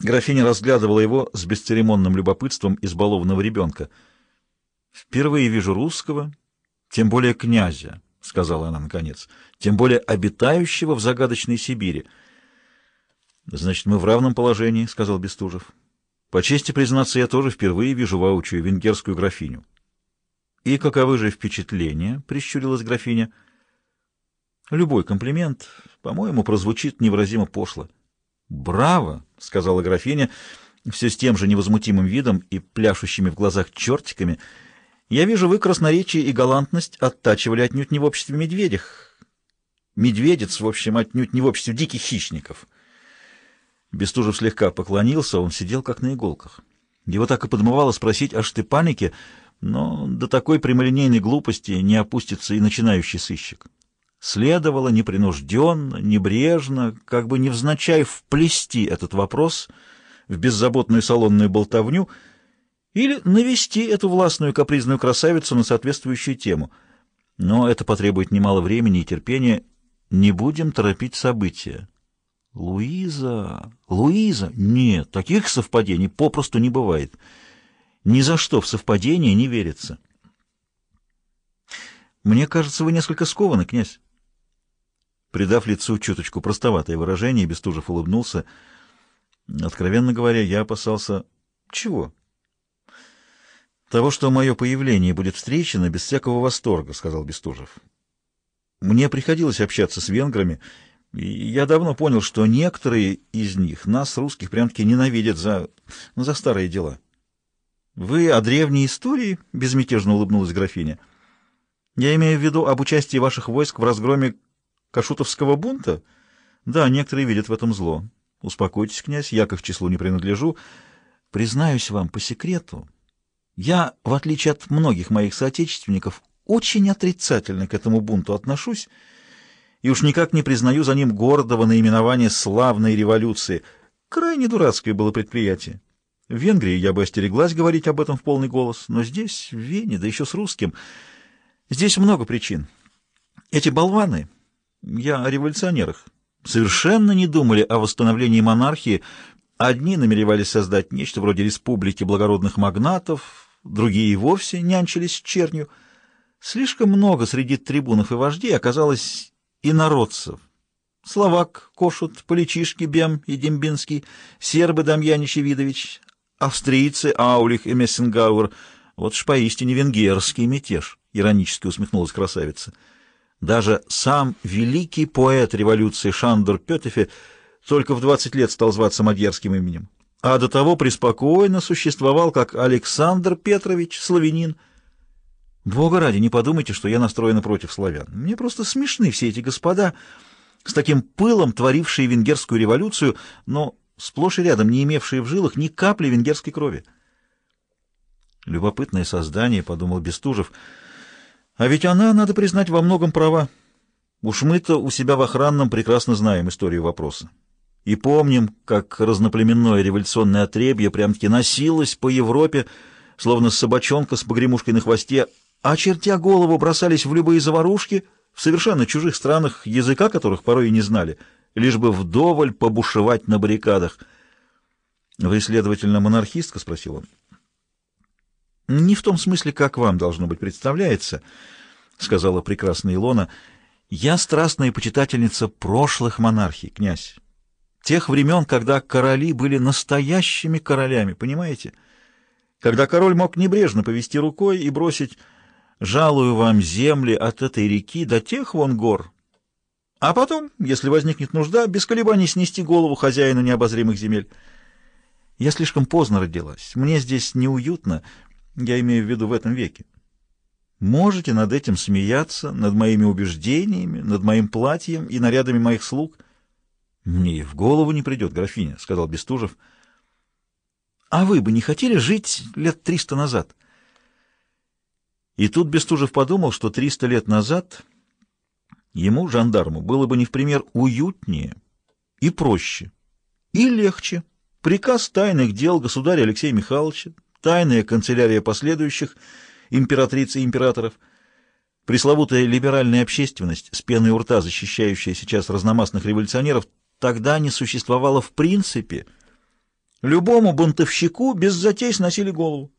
Графиня разглядывала его с бесцеремонным любопытством избалованного ребенка. «Впервые вижу русского, тем более князя», — сказала она наконец, — «тем более обитающего в загадочной Сибири». «Значит, мы в равном положении», — сказал Бестужев. «По чести признаться, я тоже впервые вижу воочию венгерскую графиню». «И каковы же впечатления?» — прищурилась графиня. «Любой комплимент, по-моему, прозвучит невыразимо пошло». «Браво!» — сказала графиня, все с тем же невозмутимым видом и пляшущими в глазах чертиками. «Я вижу, вы красноречие и галантность оттачивали отнюдь не в обществе медведях. Медведец, в общем, отнюдь не в обществе диких хищников». Бестужев слегка поклонился, он сидел как на иголках. Его так и подмывало спросить о Штепанике, но до такой прямолинейной глупости не опустится и начинающий сыщик. Следовало непринужденно, небрежно, как бы невзначай вплести этот вопрос в беззаботную салонную болтовню или навести эту властную капризную красавицу на соответствующую тему. Но это потребует немало времени и терпения. Не будем торопить события. Луиза, Луиза, нет, таких совпадений попросту не бывает. Ни за что в совпадение не верится. Мне кажется, вы несколько скованы, князь. Придав лицу чуточку простоватое выражение, Бестужев улыбнулся. Откровенно говоря, я опасался... Чего? Того, что мое появление будет встречено без всякого восторга, — сказал Бестужев. Мне приходилось общаться с венграми, и я давно понял, что некоторые из них нас, русских, прям-таки ненавидят за... за старые дела. Вы о древней истории? — безмятежно улыбнулась графиня. Я имею в виду об участии ваших войск в разгроме Кашутовского бунта? Да, некоторые видят в этом зло. Успокойтесь, князь, я к их числу не принадлежу. Признаюсь вам по секрету, я, в отличие от многих моих соотечественников, очень отрицательно к этому бунту отношусь и уж никак не признаю за ним гордого наименования славной революции. Крайне дурацкое было предприятие. В Венгрии я бы остереглась говорить об этом в полный голос, но здесь, в Вене, да еще с русским, здесь много причин. Эти болваны я о революционерах. Совершенно не думали о восстановлении монархии. Одни намеревались создать нечто вроде республики благородных магнатов, другие вовсе нянчились с чернью. Слишком много среди трибунов и вождей оказалось инородцев. Словак, Кошут, Поличишки, Бем и Дембинский, сербы Дамьянич и Видович, австрийцы Аулих и Мессенгауэр. Вот ж поистине венгерский мятеж, — иронически усмехнулась красавица. Даже сам великий поэт революции Шандор Петефе только в 20 лет стал зваться мадьярским именем, а до того преспокойно существовал как Александр Петрович, славянин. Бога ради, не подумайте, что я настроена против славян. Мне просто смешны все эти господа, с таким пылом творившие венгерскую революцию, но сплошь и рядом не имевшие в жилах ни капли венгерской крови. Любопытное создание, — подумал Бестужев, — а ведь она, надо признать, во многом права. Уж мы-то у себя в охранном прекрасно знаем историю вопроса. И помним, как разноплеменное революционное отребье прям-таки носилось по Европе, словно собачонка с погремушкой на хвосте, а чертя голову бросались в любые заварушки в совершенно чужих странах, языка которых порой и не знали, лишь бы вдоволь побушевать на баррикадах. «Вы, следовательно, монархистка?» — спросил он. «Не в том смысле, как вам, должно быть, представляется», — сказала прекрасная Илона. «Я страстная почитательница прошлых монархий, князь. Тех времен, когда короли были настоящими королями, понимаете? Когда король мог небрежно повести рукой и бросить «жалую вам земли от этой реки до тех вон гор», а потом, если возникнет нужда, без колебаний снести голову хозяину необозримых земель. Я слишком поздно родилась, мне здесь неуютно, — я имею в виду в этом веке. Можете над этим смеяться, над моими убеждениями, над моим платьем и нарядами моих слуг. — Мне в голову не придет, графиня, — сказал Бестужев. — А вы бы не хотели жить лет триста назад? И тут Бестужев подумал, что триста лет назад ему, жандарму, было бы не в пример уютнее и проще, и легче. Приказ тайных дел государя Алексея Михайловича, тайная канцелярия последующих императриц и императоров, пресловутая либеральная общественность, с пеной у рта защищающая сейчас разномастных революционеров, тогда не существовала в принципе, Любому бунтовщику без затей сносили голову.